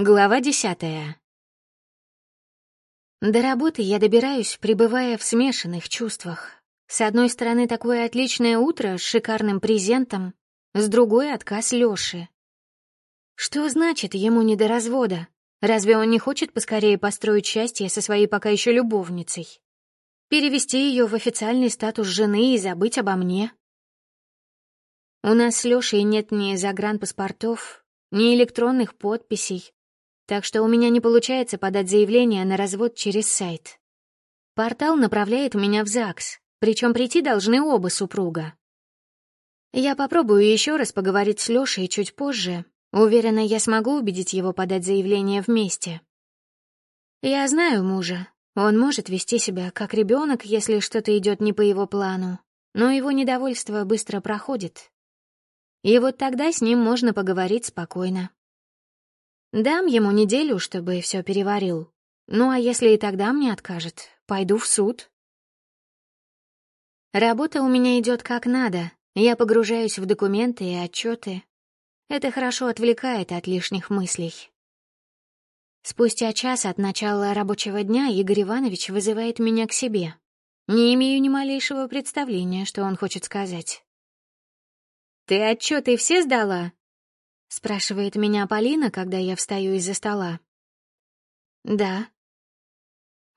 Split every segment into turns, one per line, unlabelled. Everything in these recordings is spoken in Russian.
Глава десятая. До работы я добираюсь, пребывая в смешанных чувствах. С одной стороны, такое отличное утро с шикарным презентом, с другой — отказ Лёши. Что значит ему не до развода? Разве он не хочет поскорее построить счастье со своей пока еще любовницей? Перевести ее в официальный статус жены и забыть обо мне? У нас с Лёшей нет ни загранпаспортов, ни электронных подписей, так что у меня не получается подать заявление на развод через сайт. Портал направляет меня в ЗАГС, причем прийти должны оба супруга. Я попробую еще раз поговорить с Лешей чуть позже. Уверена, я смогу убедить его подать заявление вместе. Я знаю мужа. Он может вести себя как ребенок, если что-то идет не по его плану, но его недовольство быстро проходит. И вот тогда с ним можно поговорить спокойно. Дам ему неделю, чтобы все переварил. Ну а если и тогда мне откажет, пойду в суд. Работа у меня идет как надо. Я погружаюсь в документы и отчеты. Это хорошо отвлекает от лишних мыслей. Спустя час от начала рабочего дня Игорь Иванович вызывает меня к себе. Не имею ни малейшего представления, что он хочет сказать. «Ты отчеты все сдала?» — спрашивает меня Полина, когда я встаю из-за стола. «Да».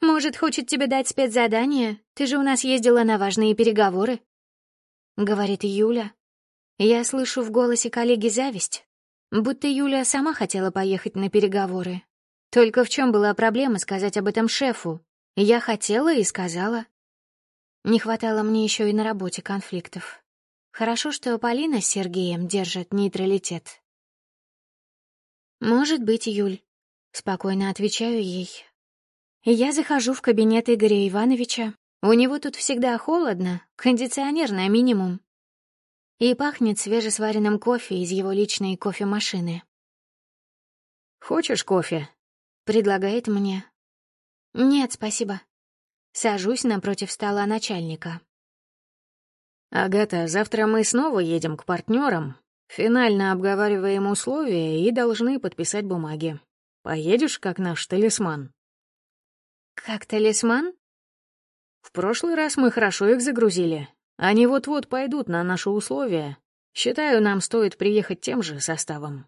«Может, хочет тебе дать спецзадание? Ты же у нас ездила на важные переговоры», — говорит Юля. Я слышу в голосе коллеги зависть, будто Юля сама хотела поехать на переговоры. Только в чем была проблема сказать об этом шефу? Я хотела и сказала. Не хватало мне еще и на работе конфликтов. Хорошо, что Полина с Сергеем держат нейтралитет. «Может быть, Юль», — спокойно отвечаю ей. Я захожу в кабинет Игоря Ивановича. У него тут всегда холодно, кондиционер на минимум. И пахнет свежесваренным кофе из его личной кофемашины.
«Хочешь кофе?» — предлагает мне.
«Нет, спасибо». Сажусь напротив стола начальника.
«Агата, завтра мы снова едем к партнерам, Финально обговариваем условия и должны подписать бумаги. Поедешь, как наш талисман?»
«Как талисман?»
«В прошлый раз мы хорошо их загрузили. Они вот-вот пойдут на наши условия. Считаю, нам стоит приехать тем же составом».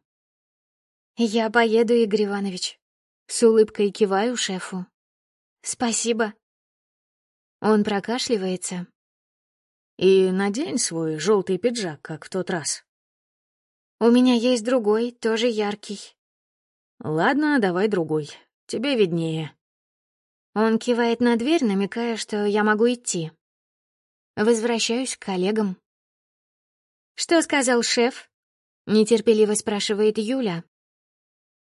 «Я поеду, Игорь Иванович». С улыбкой киваю шефу. «Спасибо». Он прокашливается.
«И надень свой желтый пиджак, как в тот раз».
У меня есть другой, тоже яркий.
Ладно, давай другой. Тебе виднее.
Он кивает на дверь, намекая, что я могу идти. Возвращаюсь к коллегам. «Что сказал шеф?» — нетерпеливо спрашивает Юля.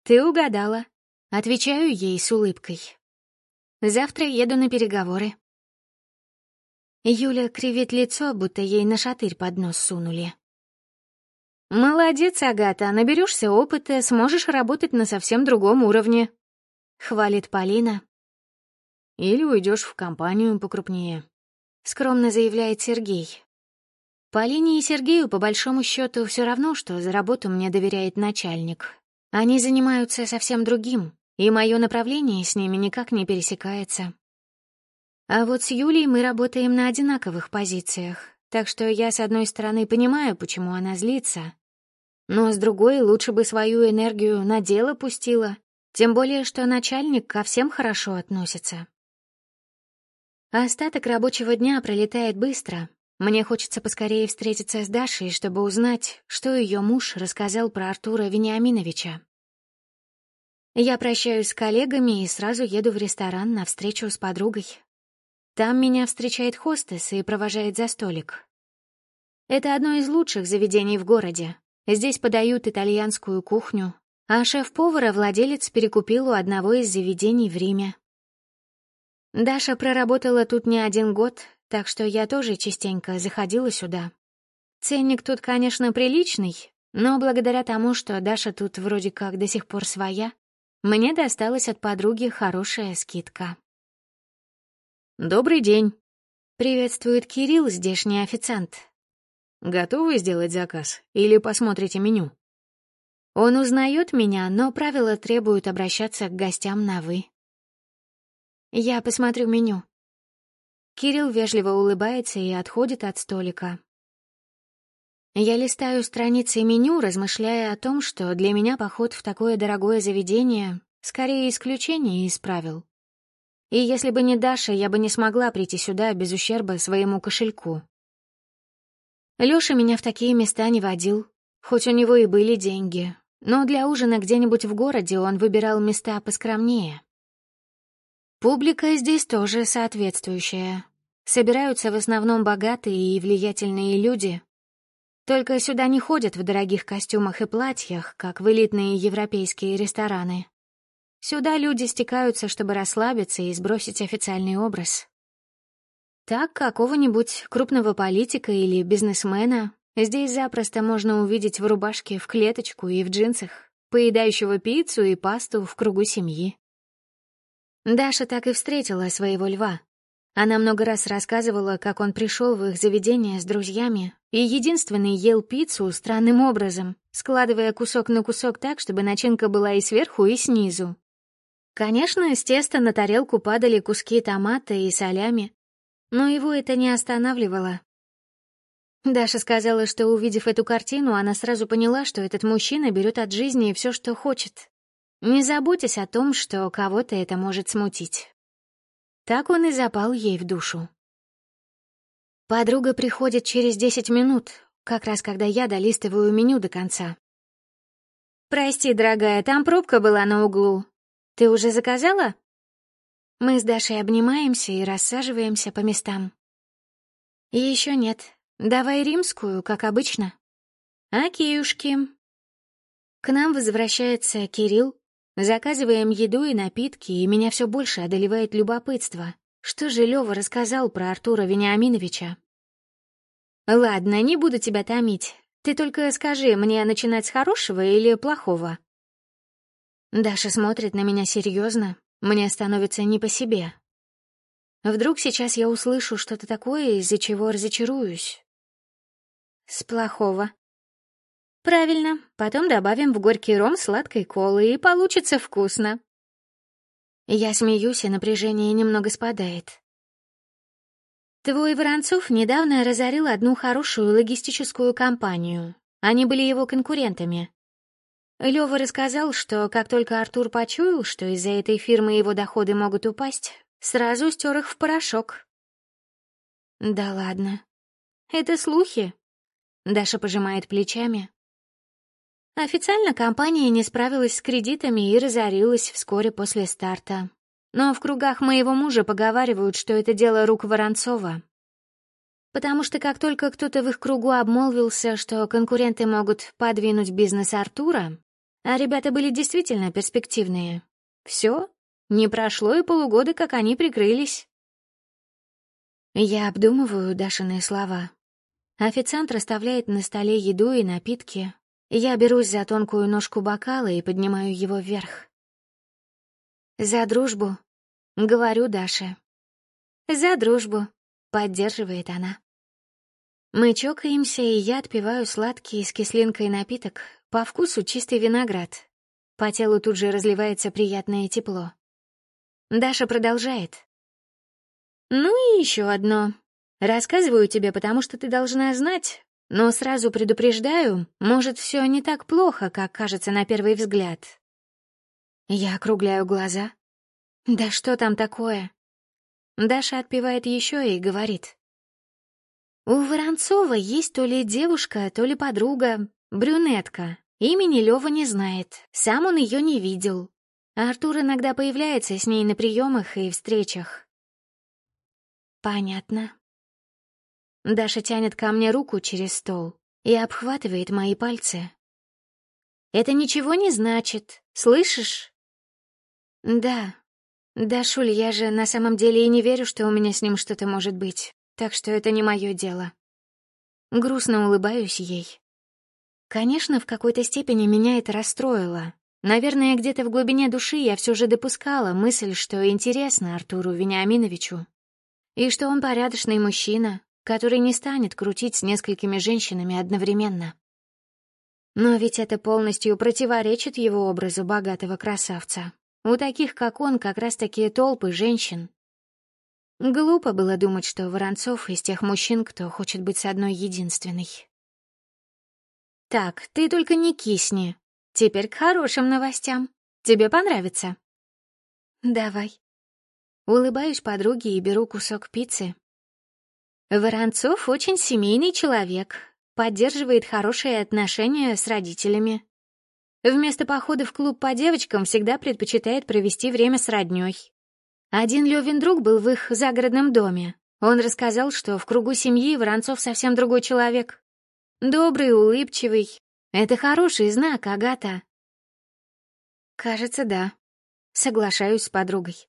«Ты угадала», — отвечаю ей с улыбкой. «Завтра еду на переговоры». Юля кривит лицо, будто ей на шатырь под нос сунули. «Молодец, Агата, наберешься опыта, сможешь работать на совсем другом уровне», — хвалит Полина.
«Или уйдешь в компанию покрупнее», —
скромно заявляет Сергей. Полине и Сергею, по большому счету, все равно, что за работу мне доверяет начальник. Они занимаются совсем другим, и мое направление с ними никак не пересекается. А вот с Юлей мы работаем на одинаковых позициях, так что я, с одной стороны, понимаю, почему она злится, но с другой, лучше бы свою энергию на дело пустила, тем более, что начальник ко всем хорошо относится. Остаток рабочего дня пролетает быстро. Мне хочется поскорее встретиться с Дашей, чтобы узнать, что ее муж рассказал про Артура Вениаминовича. Я прощаюсь с коллегами и сразу еду в ресторан на встречу с подругой. Там меня встречает хостес и провожает за столик. Это одно из лучших заведений в городе, Здесь подают итальянскую кухню, а шеф-повара владелец перекупил у одного из заведений в Риме. Даша проработала тут не один год, так что я тоже частенько заходила сюда. Ценник тут, конечно, приличный, но благодаря тому, что Даша тут вроде как до сих пор своя, мне досталась от подруги хорошая скидка.
«Добрый день», —
приветствует Кирилл, здешний официант.
Готовы сделать заказ или посмотрите меню?
Он узнает меня, но правила требуют обращаться к гостям на «вы». Я посмотрю меню. Кирилл вежливо улыбается и отходит от столика. Я листаю страницы меню, размышляя о том, что для меня поход в такое дорогое заведение — скорее исключение из правил. И если бы не Даша, я бы не смогла прийти сюда без ущерба своему кошельку. Лёша меня в такие места не водил, хоть у него и были деньги, но для ужина где-нибудь в городе он выбирал места поскромнее. Публика здесь тоже соответствующая. Собираются в основном богатые и влиятельные люди. Только сюда не ходят в дорогих костюмах и платьях, как в элитные европейские рестораны. Сюда люди стекаются, чтобы расслабиться и сбросить официальный образ. Так какого-нибудь крупного политика или бизнесмена здесь запросто можно увидеть в рубашке в клеточку и в джинсах, поедающего пиццу и пасту в кругу семьи. Даша так и встретила своего льва. Она много раз рассказывала, как он пришел в их заведение с друзьями и единственный ел пиццу странным образом, складывая кусок на кусок так, чтобы начинка была и сверху, и снизу. Конечно, с теста на тарелку падали куски томата и солями, но его это не останавливало. Даша сказала, что, увидев эту картину, она сразу поняла, что этот мужчина берет от жизни все, что хочет. Не заботясь о том, что кого-то это может смутить. Так он и запал ей в душу. Подруга приходит через десять минут, как раз когда я долистываю меню до конца. «Прости, дорогая, там пробка была на углу. Ты уже заказала?» Мы с Дашей обнимаемся и рассаживаемся по местам. Еще нет. Давай римскую, как обычно. Окейушки. К нам возвращается Кирилл. Заказываем еду и напитки, и меня все больше одолевает любопытство. Что же Лёва рассказал про Артура Вениаминовича? Ладно, не буду тебя томить. Ты только скажи, мне начинать с хорошего или плохого? Даша смотрит на меня серьезно. Мне становится не по себе. Вдруг сейчас я услышу что-то такое, из-за чего разочаруюсь. С плохого. Правильно, потом добавим в горький ром сладкой колы, и получится вкусно. Я смеюсь, и напряжение немного спадает. Твой Воронцов недавно разорил одну хорошую логистическую компанию. Они были его конкурентами. Лёва рассказал, что как только Артур почуял, что из-за этой фирмы его доходы могут упасть, сразу стер их в порошок. Да ладно. Это слухи. Даша пожимает плечами. Официально компания не справилась с кредитами и разорилась вскоре после старта. Но в кругах моего мужа поговаривают, что это дело рук Воронцова. Потому что как только кто-то в их кругу обмолвился, что конкуренты могут подвинуть бизнес Артура, а ребята были действительно перспективные. Все, не прошло и полугода, как они прикрылись. Я обдумываю Дашиные слова. Официант расставляет на столе еду и напитки. Я берусь за тонкую ножку бокала и поднимаю его вверх. «За дружбу», — говорю Даше. «За дружбу», — поддерживает она. Мы чокаемся, и я отпиваю сладкий с кислинкой напиток, по вкусу чистый виноград. По телу тут же разливается приятное тепло. Даша продолжает. «Ну и еще одно. Рассказываю тебе, потому что ты должна знать, но сразу предупреждаю, может, все не так плохо, как кажется на первый взгляд». Я округляю глаза. «Да что там такое?» Даша отпивает еще и говорит. «У Воронцова есть то ли девушка, то ли подруга, брюнетка. Имени Лёва не знает, сам он ее не видел. Артур иногда появляется с ней на приемах и встречах. Понятно. Даша тянет ко мне руку через стол и обхватывает мои пальцы. Это ничего не значит, слышишь? Да. Да, Шуль, я же на самом деле и не верю, что у меня с ним что-то может быть, так что это не мое дело. Грустно улыбаюсь ей. Конечно, в какой-то степени меня это расстроило. Наверное, где-то в глубине души я все же допускала мысль, что интересно Артуру Вениаминовичу. И что он порядочный мужчина, который не станет крутить с несколькими женщинами одновременно. Но ведь это полностью противоречит его образу богатого красавца. У таких, как он, как раз такие толпы женщин. Глупо было думать, что Воронцов из тех мужчин, кто хочет быть с одной единственной. «Так, ты только не кисни. Теперь к хорошим новостям. Тебе понравится?» «Давай». Улыбаюсь подруге и беру кусок пиццы. Воронцов очень семейный человек, поддерживает хорошие отношения с родителями. Вместо похода в клуб по девочкам всегда предпочитает провести время с роднёй. Один Левин друг был в их загородном доме. Он рассказал, что в кругу семьи Воронцов совсем другой человек. Добрый, улыбчивый. Это хороший знак, Агата. Кажется, да. Соглашаюсь с подругой.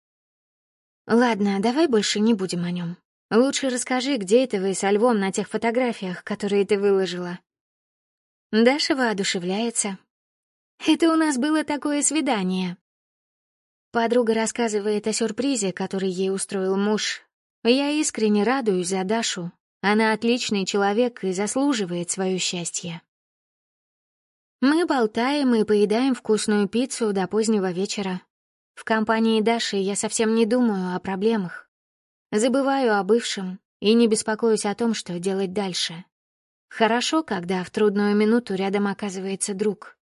Ладно, давай больше не будем о нем. Лучше расскажи, где это вы со львом на тех фотографиях, которые ты выложила. Даша воодушевляется. Это у нас было такое свидание. Подруга рассказывает о сюрпризе, который ей устроил муж. Я искренне радуюсь за Дашу. Она отличный человек и заслуживает свое счастье. Мы болтаем и поедаем вкусную пиццу до позднего вечера. В компании Даши я совсем не думаю о проблемах. Забываю о бывшем и не беспокоюсь о том, что делать дальше. Хорошо, когда в трудную минуту рядом оказывается друг.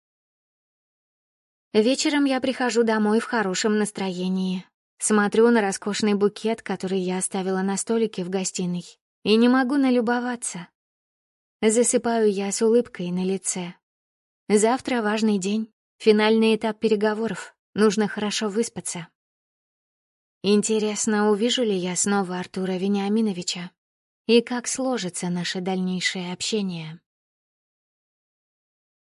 Вечером я прихожу домой в хорошем настроении. Смотрю на роскошный букет, который я оставила на столике в гостиной, и не могу налюбоваться. Засыпаю я с улыбкой на лице. Завтра важный день, финальный этап переговоров. Нужно хорошо выспаться. Интересно, увижу ли я снова Артура Вениаминовича? И как сложится наше дальнейшее общение?